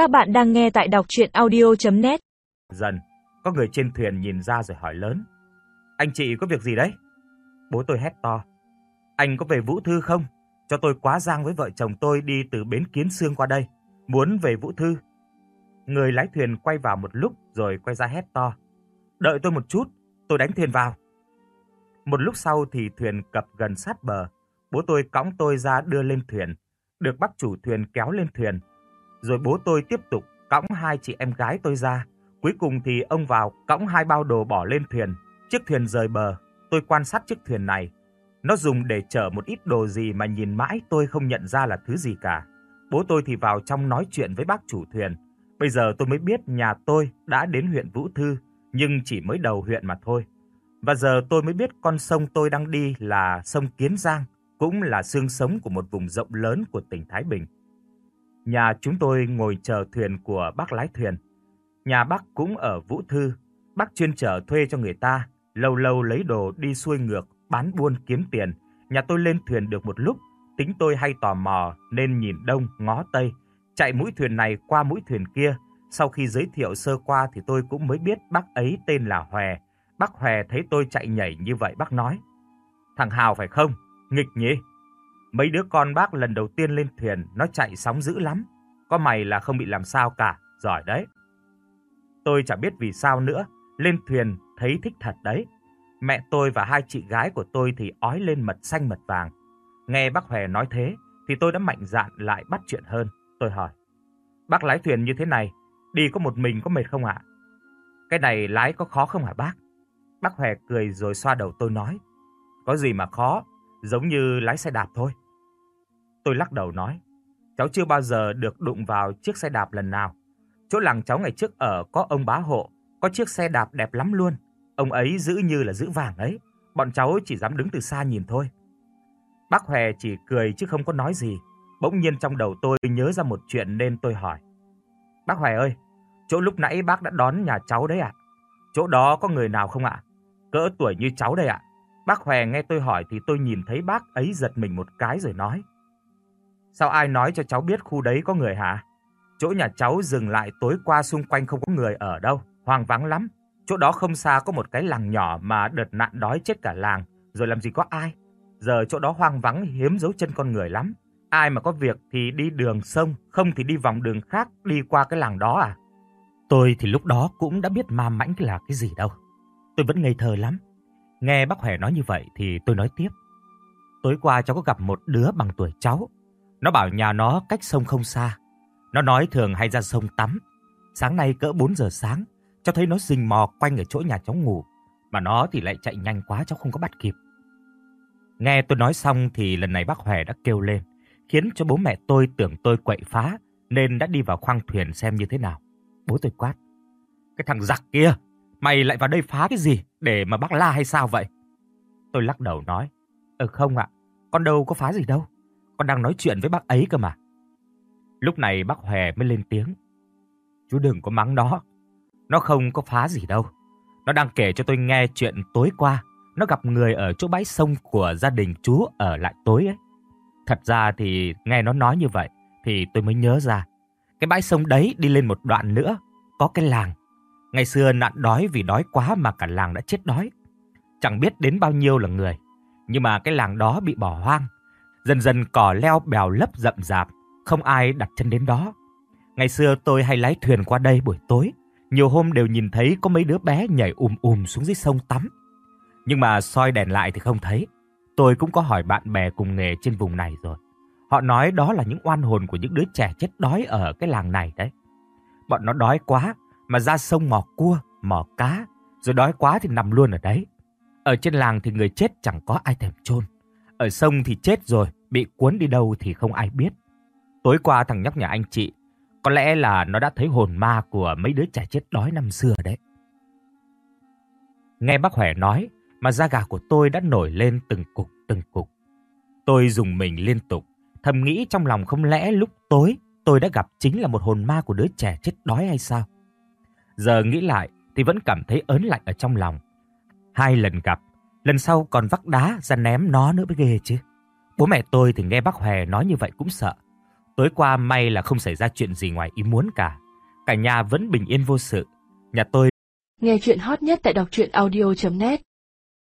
Các bạn đang nghe tại đọc audio net Dần, có người trên thuyền nhìn ra rồi hỏi lớn. Anh chị có việc gì đấy? Bố tôi hét to. Anh có về Vũ Thư không? Cho tôi quá giang với vợ chồng tôi đi từ bến Kiến Sương qua đây, muốn về Vũ Thư. Người lái thuyền quay vào một lúc rồi quay ra hét to. Đợi tôi một chút, tôi đánh thuyền vào. Một lúc sau thì thuyền cập gần sát bờ, bố tôi cõng tôi ra đưa lên thuyền, được bác chủ thuyền kéo lên thuyền rồi bố tôi tiếp tục cõng hai chị em gái tôi ra. Cuối cùng thì ông vào cõng hai bao đồ bỏ lên thuyền. Chiếc thuyền rời bờ, tôi quan sát chiếc thuyền này. Nó dùng để chở một ít đồ gì mà nhìn mãi tôi không nhận ra là thứ gì cả. Bố tôi thì vào trong nói chuyện với bác chủ thuyền. Bây giờ tôi mới biết nhà tôi đã đến huyện Vũ Thư, nhưng chỉ mới đầu huyện mà thôi. Và giờ tôi mới biết con sông tôi đang đi là sông Kiến Giang, cũng là xương sống của một vùng rộng lớn của tỉnh Thái Bình. Nhà chúng tôi ngồi chờ thuyền của bác lái thuyền. Nhà bác cũng ở Vũ Thư, bác chuyên chở thuê cho người ta, lâu lâu lấy đồ đi xuôi ngược, bán buôn kiếm tiền. Nhà tôi lên thuyền được một lúc, tính tôi hay tò mò nên nhìn đông ngó tây, chạy mũi thuyền này qua mũi thuyền kia. Sau khi giới thiệu sơ qua thì tôi cũng mới biết bác ấy tên là Hòe. Bác Hòe thấy tôi chạy nhảy như vậy bác nói. Thằng Hào phải không? Nghịch nhỉ? Mấy đứa con bác lần đầu tiên lên thuyền nó chạy sóng dữ lắm. Có mày là không bị làm sao cả, giỏi đấy. Tôi chẳng biết vì sao nữa, lên thuyền thấy thích thật đấy. Mẹ tôi và hai chị gái của tôi thì ói lên mật xanh mật vàng. Nghe bác Hòe nói thế thì tôi đã mạnh dạn lại bắt chuyện hơn. Tôi hỏi, bác lái thuyền như thế này, đi có một mình có mệt không ạ? Cái này lái có khó không hả bác? Bác Hòe cười rồi xoa đầu tôi nói, có gì mà khó, giống như lái xe đạp thôi. Tôi lắc đầu nói, cháu chưa bao giờ được đụng vào chiếc xe đạp lần nào. Chỗ làng cháu ngày trước ở có ông bá hộ, có chiếc xe đạp đẹp lắm luôn. Ông ấy giữ như là giữ vàng ấy, bọn cháu chỉ dám đứng từ xa nhìn thôi. Bác Hòe chỉ cười chứ không có nói gì. Bỗng nhiên trong đầu tôi nhớ ra một chuyện nên tôi hỏi. Bác Hòe ơi, chỗ lúc nãy bác đã đón nhà cháu đấy ạ. À? Chỗ đó có người nào không ạ? Cỡ tuổi như cháu đây ạ. Bác Hoè nghe tôi hỏi thì tôi nhìn thấy bác ấy giật mình một cái rồi nói. Sao ai nói cho cháu biết khu đấy có người hả? Chỗ nhà cháu dừng lại tối qua xung quanh không có người ở đâu, hoang vắng lắm. Chỗ đó không xa có một cái làng nhỏ mà đợt nạn đói chết cả làng, rồi làm gì có ai. Giờ chỗ đó hoang vắng hiếm dấu chân con người lắm. Ai mà có việc thì đi đường sông, không thì đi vòng đường khác đi qua cái làng đó à? Tôi thì lúc đó cũng đã biết ma mãnh là cái gì đâu. Tôi vẫn ngây thơ lắm Nghe bác Hòe nói như vậy thì tôi nói tiếp. Tối qua cháu có gặp một đứa bằng tuổi cháu. Nó bảo nhà nó cách sông không xa. Nó nói thường hay ra sông tắm. Sáng nay cỡ 4 giờ sáng, cháu thấy nó rình mò quanh ở chỗ nhà cháu ngủ. Mà nó thì lại chạy nhanh quá cháu không có bắt kịp. Nghe tôi nói xong thì lần này bác Hòe đã kêu lên, khiến cho bố mẹ tôi tưởng tôi quậy phá nên đã đi vào khoang thuyền xem như thế nào. Bố tôi quát. Cái thằng giặc kia, Mày lại vào đây phá cái gì để mà bác la hay sao vậy? Tôi lắc đầu nói, "Ờ không ạ, con đâu có phá gì đâu. Con đang nói chuyện với bác ấy cơ mà." Lúc này bác Hòe mới lên tiếng, "Chú đừng có mắng nó. Nó không có phá gì đâu. Nó đang kể cho tôi nghe chuyện tối qua nó gặp người ở chỗ bãi sông của gia đình chú ở lại tối ấy. Thật ra thì nghe nó nói như vậy thì tôi mới nhớ ra. Cái bãi sông đấy đi lên một đoạn nữa có cái làng Ngày xưa nạn đói vì đói quá mà cả làng đã chết đói. Chẳng biết đến bao nhiêu là người, nhưng mà cái làng đó bị bỏ hoang. Dần dần cỏ leo bèo lấp rậm rạp, không ai đặt chân đến đó. Ngày xưa tôi hay lái thuyền qua đây buổi tối, nhiều hôm đều nhìn thấy có mấy đứa bé nhảy ùm ùm xuống dưới sông tắm. Nhưng mà soi đèn lại thì không thấy. Tôi cũng có hỏi bạn bè cùng nghề trên vùng này rồi. Họ nói đó là những oan hồn của những đứa trẻ chết đói ở cái làng này đấy. Bọn nó đói quá, mà ra sông mò cua, mò cá, rồi đói quá thì nằm luôn ở đấy. Ở trên làng thì người chết chẳng có ai thèm chôn. Ở sông thì chết rồi, bị cuốn đi đâu thì không ai biết. Tối qua thằng nhóc nhà anh chị, có lẽ là nó đã thấy hồn ma của mấy đứa trẻ chết đói năm xưa đấy. Nghe bác khỏe nói mà da gà của tôi đã nổi lên từng cục từng cục. Tôi dùng mình liên tục, thầm nghĩ trong lòng không lẽ lúc tối tôi đã gặp chính là một hồn ma của đứa trẻ chết đói hay sao? Giờ nghĩ lại thì vẫn cảm thấy ớn lạnh ở trong lòng. Hai lần gặp, lần sau còn vác đá ra ném nó nữa mới ghê chứ. Bố mẹ tôi thì nghe bác Hòe nói như vậy cũng sợ. Tối qua may là không xảy ra chuyện gì ngoài ý muốn cả. Cả nhà vẫn bình yên vô sự. Nhà tôi... Nghe chuyện hot nhất tại đọc audio.net